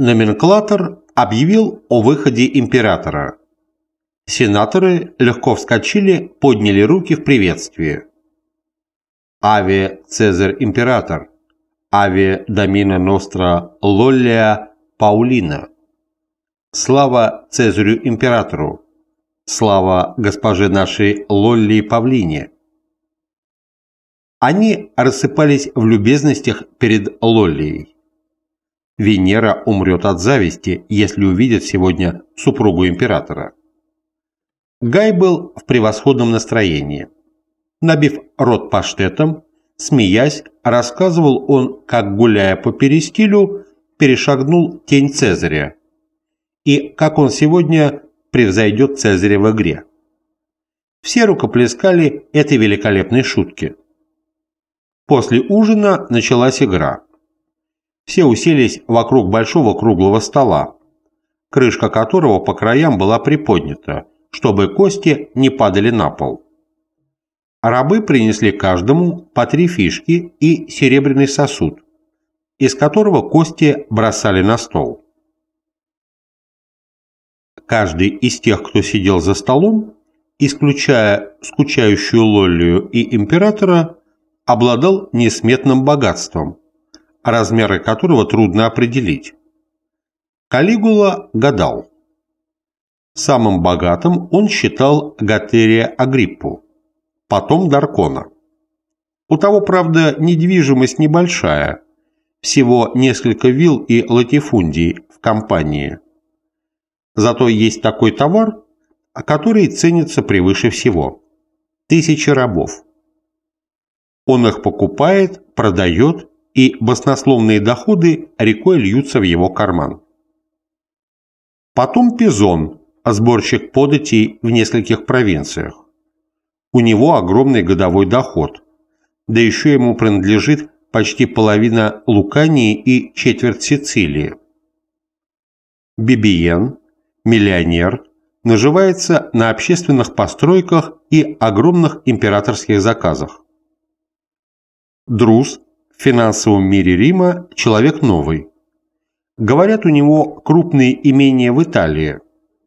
Номенклатор объявил о выходе императора. Сенаторы легко вскочили, подняли руки в приветствии. «Аве Цезарь Император», «Аве Домина Ностра Лоллия Паулина», «Слава Цезарю Императору», «Слава госпоже нашей Лолли Павлине». Они рассыпались в любезностях перед Лоллией. Венера умрет от зависти, если увидит сегодня супругу императора. Гай был в превосходном настроении. Набив рот паштетом, смеясь, рассказывал он, как, гуляя по перестилю, перешагнул тень Цезаря, и как он сегодня превзойдет Цезаря в игре. Все рукоплескали этой великолепной шутке. После ужина началась игра. Все уселись вокруг большого круглого стола, крышка которого по краям была приподнята, чтобы кости не падали на пол. Рабы принесли каждому по три фишки и серебряный сосуд, из которого кости бросали на стол. Каждый из тех, кто сидел за столом, исключая скучающую Лоллию и императора, обладал несметным богатством, размеры которого трудно определить. Калигула гадал. Самым богатым он считал Гатерия Агриппу, потом Даркона. У того, правда, недвижимость небольшая, всего несколько вилл и латифундий в компании. Зато есть такой товар, который ценится превыше всего – тысячи рабов. Он их покупает, продает, и баснословные доходы рекой льются в его карман. Потом Пизон, сборщик податей в нескольких провинциях. У него огромный годовой доход, да еще ему принадлежит почти половина Лукании и четверть Сицилии. Бибиен, миллионер, наживается на общественных постройках и огромных императорских заказах. Друз в финансовом мире Рима человек новый. Говорят, у него крупные имения в Италии,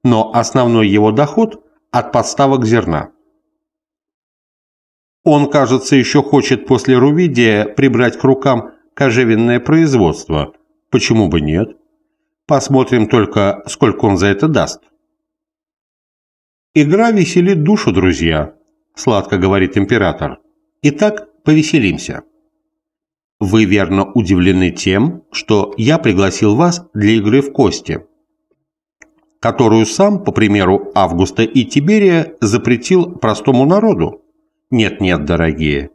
но основной его доход от подставок зерна. Он, кажется, еще хочет после Рувидия прибрать к рукам кожевенное производство. Почему бы нет? Посмотрим только, сколько он за это даст. «Игра веселит душу, друзья», – сладко говорит император. «Итак, повеселимся». Вы верно удивлены тем, что я пригласил вас для игры в кости, которую сам, по примеру Августа и Тиберия, запретил простому народу. Нет-нет, дорогие.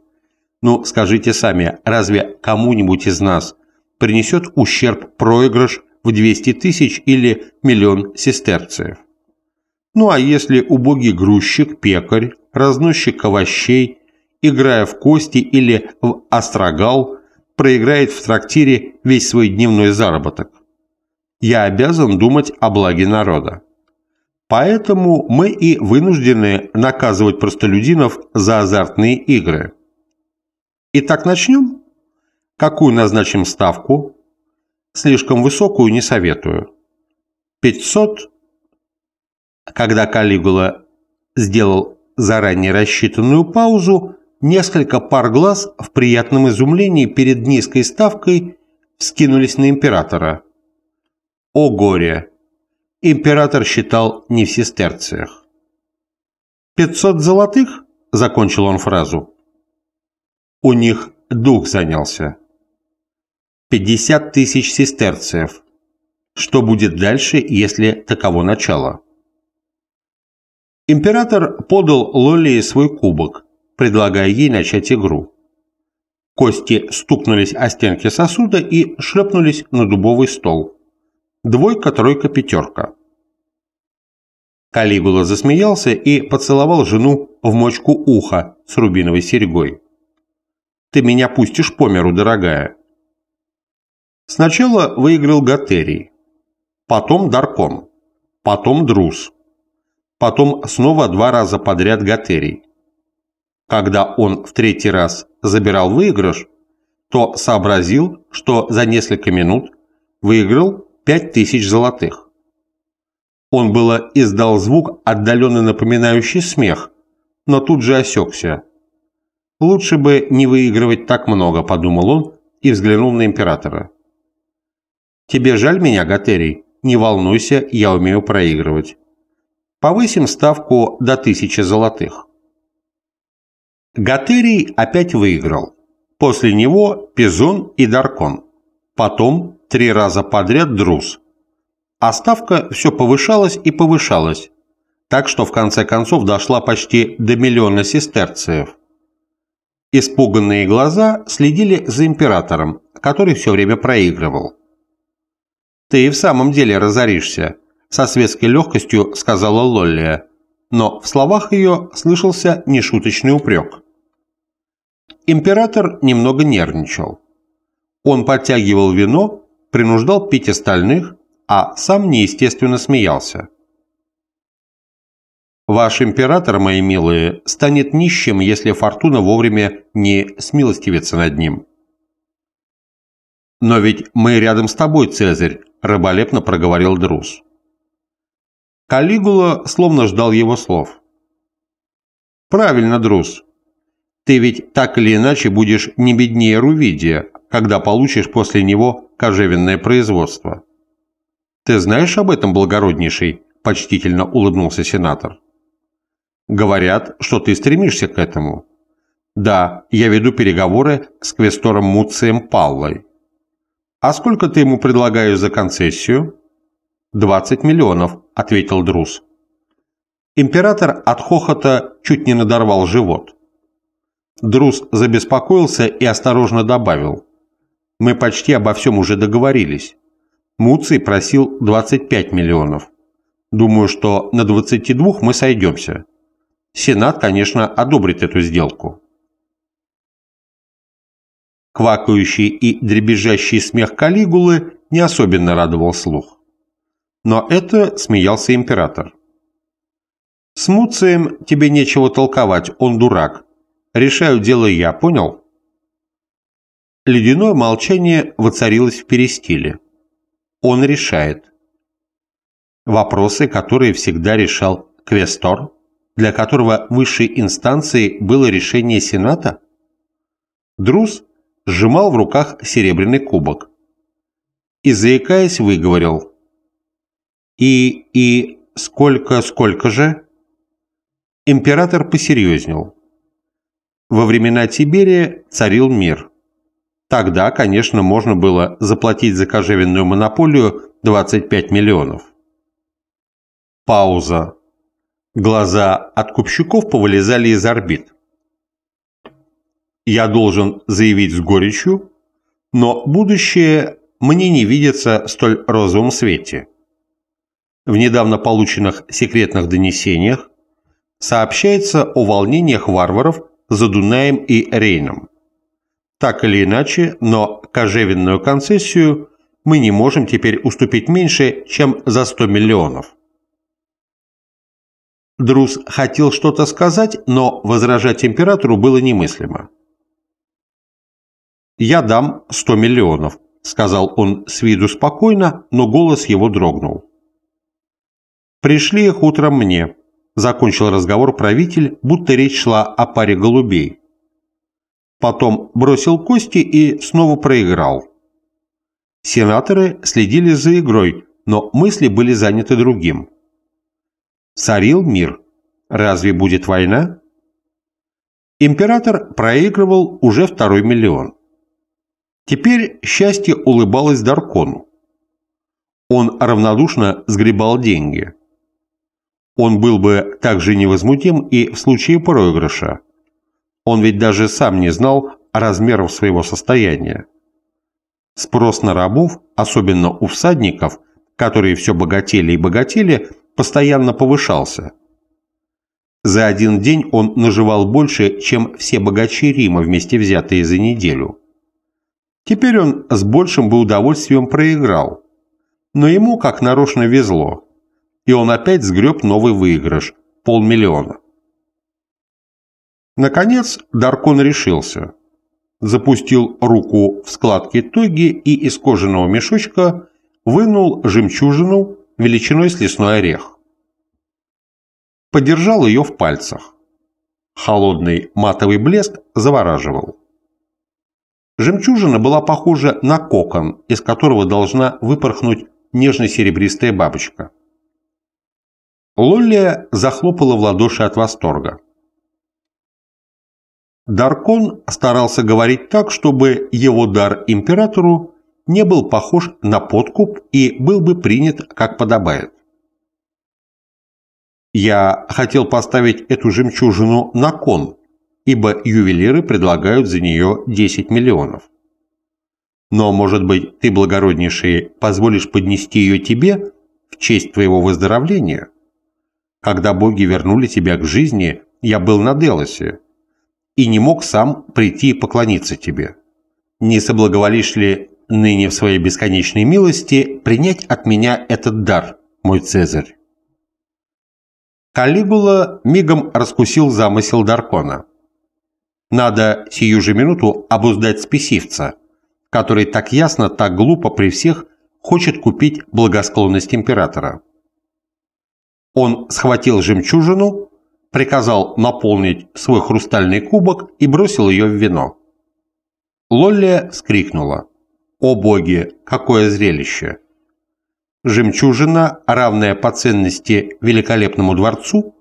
Ну, скажите сами, разве кому-нибудь из нас принесет ущерб проигрыш в 200 тысяч или миллион сестерцев? Ну а если убогий грузчик, пекарь, разносчик овощей, играя в кости или в острогал, проиграет в трактире весь свой дневной заработок? Я обязан думать о благе народа. Поэтому мы и вынуждены наказывать простолюдинов за азартные игры. Итак, начнем? Какую назначим ставку? Слишком высокую не советую. 500? Когда Калигула сделал заранее рассчитанную паузу, несколько пар глаз в приятном изумлении перед низкой ставкой вскинулись на императора. О горе! император считал не в сестерциях. «Пятьсот золотых?» – закончил он фразу. У них дух занялся. «Пятьдесят тысяч сестерциев. Что будет дальше, если таково начало?» Император подал Лолии свой кубок, предлагая ей начать игру. Кости стукнулись о стенки сосуда и шлепнулись на дубовый стол. Двойка, тройка, пятерка. Калигула засмеялся и поцеловал жену в мочку уха с рубиновой серьгой. «Ты меня пустишь по миру, дорогая». Сначала выиграл Гатерий, потом Даркон, потом Друз, потом снова два раза подряд Гатерий. Когда он в третий раз забирал выигрыш, то сообразил, что за несколько минут выиграл пять тысяч золотых. Он было издал звук, отдаленно напоминающий смех, но тут же осекся. «Лучше бы не выигрывать так много», — подумал он и взглянул на императора. «Тебе жаль меня, Гатерий? Не волнуйся, я умею проигрывать. Повысим ставку до тысячи золотых». Гатерий опять выиграл. После него Пизон и Даркон. Потом три раза подряд Друз. А ставка все повышалась и повышалась, так что в конце концов дошла почти до миллиона сестерциев. Испуганные глаза следили за императором, который все время проигрывал. «Ты и в самом деле разоришься», – со светской легкостью сказала Лоллия, но в словах ее слышался нешуточный упрек. Император немного нервничал. Он подтягивал вино, принуждал пить остальных, а сам неестественно смеялся. Ваш император, мои милые, станет нищим, если фортуна вовремя не смилостивится над ним. Но ведь мы рядом с тобой, Цезарь, раболепно проговорил Друз. Калигула словно ждал его слов. Правильно, Друз. Ты ведь так или иначе будешь не беднее Рувидия, когда получишь после него кожевенное производство. Ты знаешь об этом, благороднейший? Почтительно улыбнулся сенатор. Говорят, что ты стремишься к этому. Да, я веду переговоры с квестором Муцием Паллой. А сколько ты ему предлагаешь за концессию? 20 миллионов, ответил Друз. Император от хохота чуть не надорвал живот. Друз забеспокоился и осторожно добавил. Мы почти обо всем уже договорились. Муций просил 25 миллионов. Думаю, что на 22 мы сойдемся. Сенат, конечно, одобрит эту сделку. Квакающий и дребезжащий смех Калигулы не особенно радовал слух. Но это смеялся император. «С Муцием тебе нечего толковать, он дурак. Решаю дело я, понял?» Ледяное молчание воцарилось в перестиле. Он решает. Вопросы, которые всегда решал Квестор, для которого высшей инстанцией было решение Сената? Друз сжимал в руках серебряный кубок и, заикаясь, выговорил. «И... и... сколько... сколько же?» Император посерьезнел. Во времена Тиберия царил мир. Тогда, конечно, можно было заплатить за кожевенную монополию 25 миллионов. Пауза. Глаза откупщиков повылезали из орбит. Я должен заявить с горечью, но будущее мне не видится в столь розовом свете. В недавно полученных секретных донесениях сообщается о волнениях варваров за Дунаем и Рейном. Так или иначе, но кожевенную концессию мы не можем теперь уступить меньше, чем за 100 миллионов. Друз хотел что-то сказать, но возражать императору было немыслимо. «Я дам 100 миллионов», — сказал он с виду спокойно, но голос его дрогнул. «Пришли их утром мне», — закончил разговор правитель, будто речь шла о паре голубей. Потом бросил кости и снова проиграл. Сенаторы следили за игрой, но мысли были заняты другим. Царил мир. Разве будет война? Император проигрывал уже второй миллион. Теперь счастье улыбалось Даркону. Он равнодушно сгребал деньги. Он был бы также невозмутим и в случае проигрыша. Он ведь даже сам не знал размеров своего состояния. Спрос на рабов, особенно у всадников, которые все богатели и богатели, постоянно повышался. За один день он наживал больше, чем все богачи Рима вместе взятые за неделю. Теперь он с большим бы удовольствием проиграл. Но ему как нарочно везло. И он опять сгреб новый выигрыш – полмиллиона. Наконец Даркон решился. Запустил руку в складки тоги и из кожаного мешочка вынул жемчужину величиной с лесной орех. Подержал ее в пальцах. Холодный матовый блеск завораживал. Жемчужина была похожа на кокон, из которого должна выпорхнуть нежно-серебристая бабочка. Лоллия захлопала в ладоши от восторга. Даркон старался говорить так, чтобы его дар императору не был похож на подкуп и был бы принят как подобает. Я хотел поставить эту жемчужину на кон, ибо ювелиры предлагают за нее 10 миллионов. Но, может быть, ты, благороднейший, позволишь поднести ее тебе в честь твоего выздоровления? Когда боги вернули тебя к жизни, я был на Делосе и не мог сам прийти и поклониться тебе. Не соблаговолишь ли ныне в своей бесконечной милости принять от меня этот дар, мой Цезарь?» Калигула мигом раскусил замысел Даркона. Надо сию же минуту обуздать спесивца, который так ясно, так глупо при всех хочет купить благосклонность императора. Он схватил жемчужину, приказал наполнить свой хрустальный кубок и бросил ее в вино. Лоллия скрикнула. «О боги, какое зрелище!» Жемчужина, равная по ценности великолепному дворцу,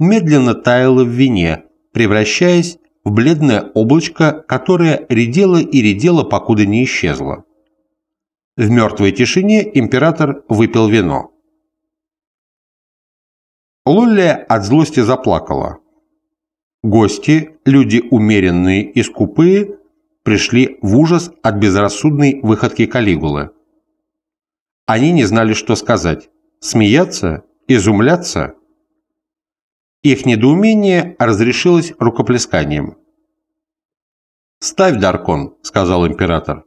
медленно таяла в вине, превращаясь в бледное облачко, которое редело и редело, покуда не исчезло. В мертвой тишине император выпил вино. Лоллия от злости заплакала. Гости, люди умеренные и скупые, пришли в ужас от безрассудной выходки Калигулы. Они не знали, что сказать – смеяться, изумляться – их недоумение разрешилось рукоплесканием. «Ставь, Даркон», — сказал император.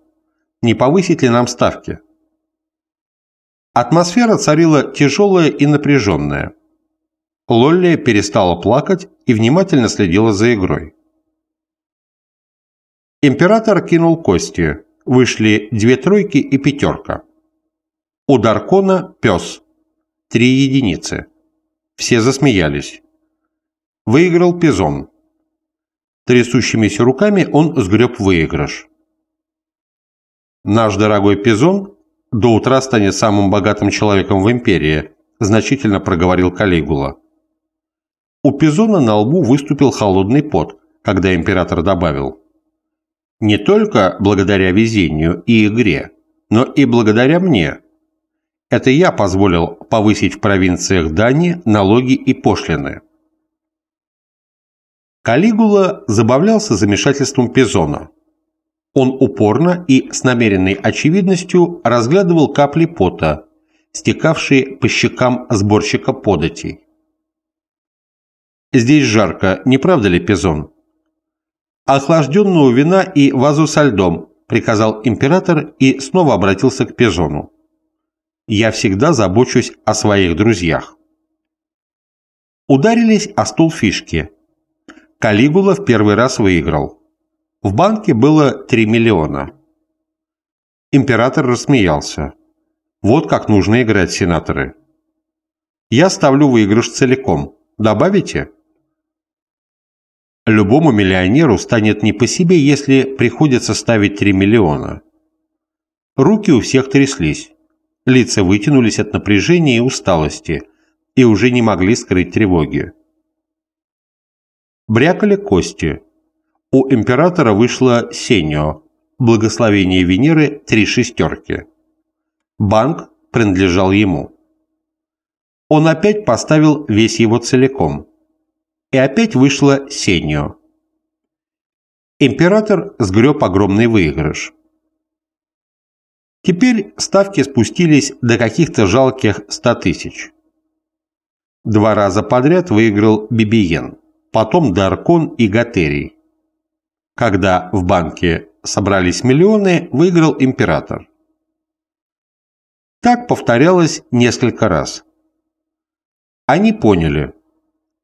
«Не повысить ли нам ставки?» Атмосфера царила тяжелая и напряженная. Лолли перестала плакать и внимательно следила за игрой. Император кинул кости. Вышли две тройки и пятерка. У Даркона пес. Три единицы. Все засмеялись. Выиграл Пизон. Трясущимися руками он сгреб выигрыш. Наш дорогой Пизон до утра станет самым богатым человеком в империи, значительно проговорил Калигула. У Пизона на лбу выступил холодный пот, когда император добавил. Не только благодаря везению и игре, но и благодаря мне. Это я позволил повысить в провинциях Дани налоги и пошлины. Калигула забавлялся замешательством Пизона. Он упорно и с намеренной очевидностью разглядывал капли пота, стекавшие по щекам сборщика податей. «Здесь жарко, не правда ли, Пизон?» «Охлажденного вина и вазу со льдом», — приказал император и снова обратился к Пизону. «Я всегда забочусь о своих друзьях». Ударились о стол фишки — Калигула в первый раз выиграл. В банке было 3 миллиона. Император рассмеялся. Вот как нужно играть, сенаторы. Я ставлю выигрыш целиком. Добавите? Любому миллионеру станет не по себе, если приходится ставить 3 миллиона. Руки у всех тряслись. Лица вытянулись от напряжения и усталости и уже не могли скрыть тревоги. Брякали кости. У императора вышло сеньо, благословение Венеры три шестерки. Банк принадлежал ему. Он опять поставил весь его целиком. И опять вышло сеньо. Император сгреб огромный выигрыш. Теперь ставки спустились до каких-то жалких ста тысяч. Два раза подряд выиграл Бибиен потом Даркон и Гатерий. Когда в банке собрались миллионы, выиграл император. Так повторялось несколько раз. Они поняли,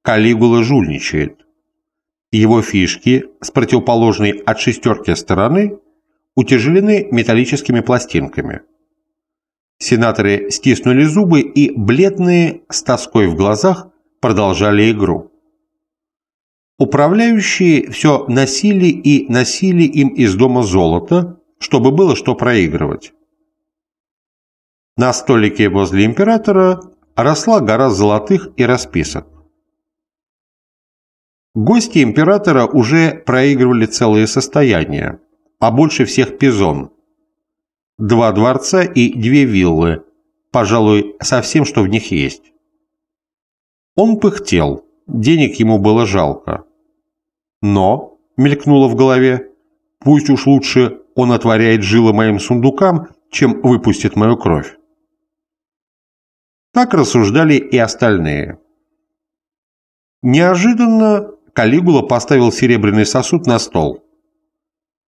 Калигула жульничает. Его фишки с противоположной от шестерки стороны утяжелены металлическими пластинками. Сенаторы стиснули зубы и, бледные, с тоской в глазах, продолжали игру. Управляющие все носили и носили им из дома золото, чтобы было что проигрывать. На столике возле императора росла гора золотых и расписок. Гости императора уже проигрывали целые состояния, а больше всех Пизон. Два дворца и две виллы, пожалуй, со всем, что в них есть. Он пыхтел, денег ему было жалко. Но, мелькнуло в голове, пусть уж лучше он отворяет жилы моим сундукам, чем выпустит мою кровь. Так рассуждали и остальные. Неожиданно Калигула поставил серебряный сосуд на стол.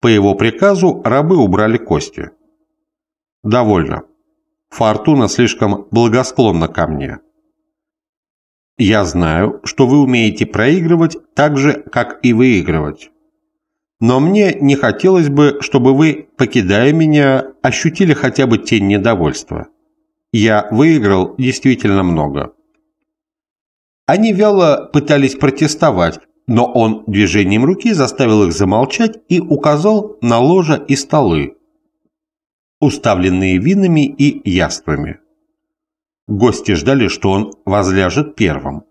По его приказу рабы убрали кости. «Довольно. Фортуна слишком благосклонна ко мне. Я знаю, что вы умеете проигрывать так же, как и выигрывать. Но мне не хотелось бы, чтобы вы, покидая меня, ощутили хотя бы тень недовольства. Я выиграл действительно много». Они вяло пытались протестовать, но он движением руки заставил их замолчать и указал на ложа и столы, уставленные винами и яствами. Гости ждали, что он возляжет первым.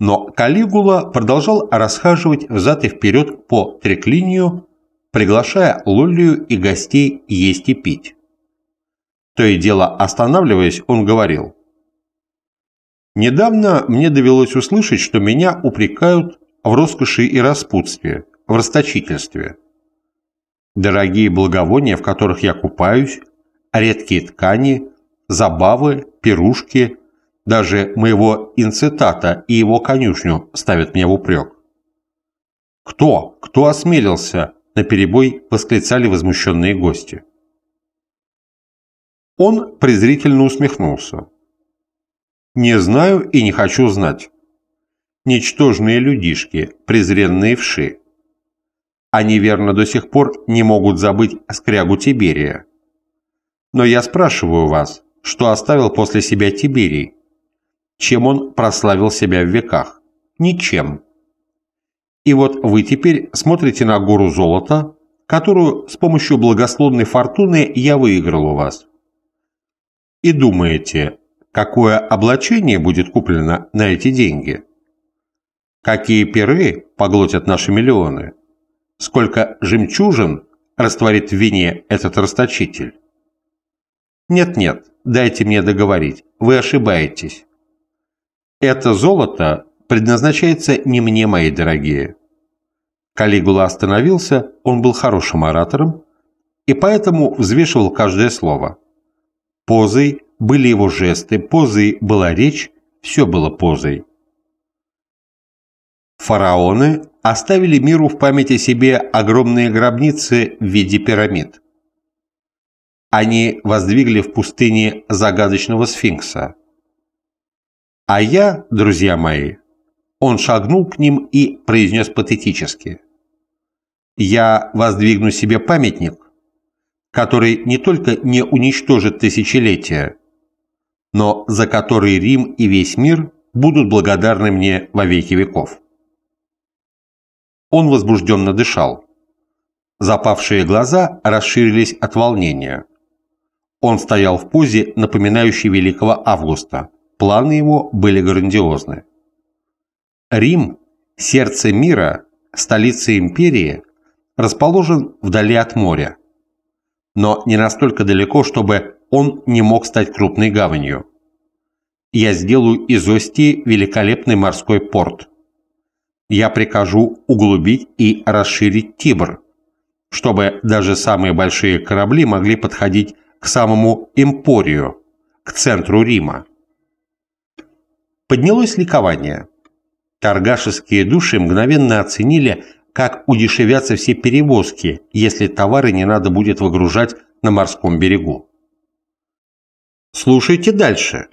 Но Калигула продолжал расхаживать взад и вперед по треклинию, приглашая Лоллию и гостей есть и пить. То и дело останавливаясь, он говорил. «Недавно мне довелось услышать, что меня упрекают в роскоши и распутстве, в расточительстве. Дорогие благовония, в которых я купаюсь, редкие ткани, забавы, пирушки, даже моего инцитата и его конюшню ставят мне в упрек. «Кто? Кто осмелился?» – наперебой восклицали возмущенные гости. Он презрительно усмехнулся. «Не знаю и не хочу знать ничтожные людишки, презренные вши. Они, верно, до сих пор не могут забыть скрягу Тиберия. Но я спрашиваю вас, что оставил после себя Тиберий? Чем он прославил себя в веках? Ничем. И вот вы теперь смотрите на гору золота, которую с помощью благословной фортуны я выиграл у вас. И думаете, какое облачение будет куплено на эти деньги? Какие перы поглотят наши миллионы? Сколько жемчужин растворит в вине этот расточитель? Нет-нет, дайте мне договорить, вы ошибаетесь. Это золото предназначается не мне, мои дорогие. Калигула остановился, он был хорошим оратором, и поэтому взвешивал каждое слово. Позой были его жесты, позой была речь, все было позой. Фараоны оставили миру в память о себе огромные гробницы в виде пирамид. Они воздвигли в пустыне загадочного сфинкса. А я, друзья мои, он шагнул к ним и произнес патетически. Я воздвигну себе памятник, который не только не уничтожит тысячелетия, но за который Рим и весь мир будут благодарны мне во веки веков. Он возбужденно дышал. Запавшие глаза расширились от волнения. Он стоял в позе, напоминающей великого Августа. Планы его были грандиозны. Рим, сердце мира, столица империи, расположен вдали от моря. Но не настолько далеко, чтобы он не мог стать крупной гаванью. Я сделаю из Ости великолепный морской порт я прикажу углубить и расширить Тибр, чтобы даже самые большие корабли могли подходить к самому Эмпорию, к центру Рима. Поднялось ликование. Торгашеские души мгновенно оценили, как удешевятся все перевозки, если товары не надо будет выгружать на морском берегу. Слушайте дальше.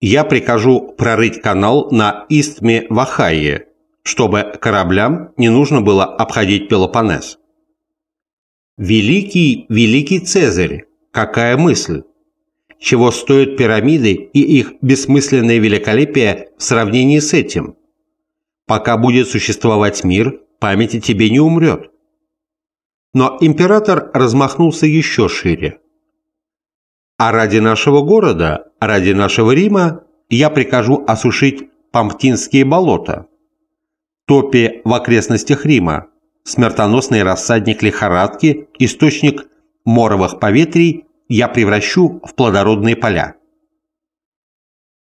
Я прикажу прорыть канал на Истме Вахайе, чтобы кораблям не нужно было обходить Пелопоннес. Великий, великий Цезарь, какая мысль! чего стоят пирамиды и их бессмысленное великолепие в сравнении с этим. Пока будет существовать мир, память о тебе не умрет. Но император размахнулся еще шире. А ради нашего города, ради нашего Рима, я прикажу осушить Памптинские болота, топи в окрестностях Рима, смертоносный рассадник лихорадки, источник моровых поветрий я превращу в плодородные поля.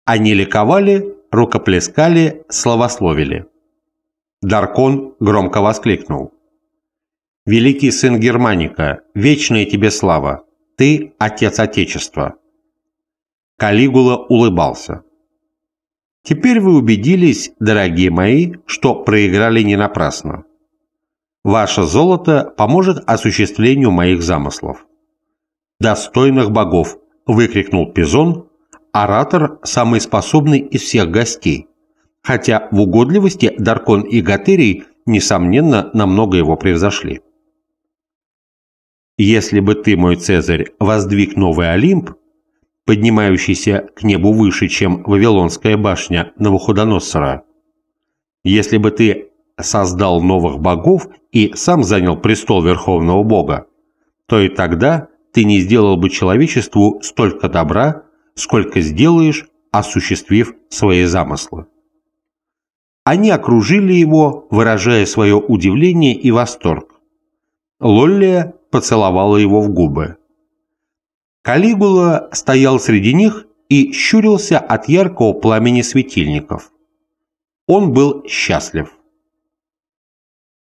Они ликовали, рукоплескали, словословили. Даркон громко воскликнул. «Великий сын Германика, вечная тебе слава! Ты – отец Отечества!» Калигула улыбался. «Теперь вы убедились, дорогие мои, что проиграли не напрасно. Ваше золото поможет осуществлению моих замыслов». «Достойных богов!» – выкрикнул Пизон, оратор самый способный из всех гостей, хотя в угодливости Даркон и Гатерий, несомненно, намного его превзошли. Если бы ты, мой Цезарь, воздвиг новый Олимп, поднимающийся к небу выше, чем Вавилонская башня Навуходоносора, если бы ты создал новых богов и сам занял престол Верховного Бога, то и тогда ты не сделал бы человечеству столько добра, сколько сделаешь, осуществив свои замыслы. Они окружили его, выражая свое удивление и восторг. Лоллия поцеловала его в губы. Калигула стоял среди них и щурился от яркого пламени светильников. Он был счастлив.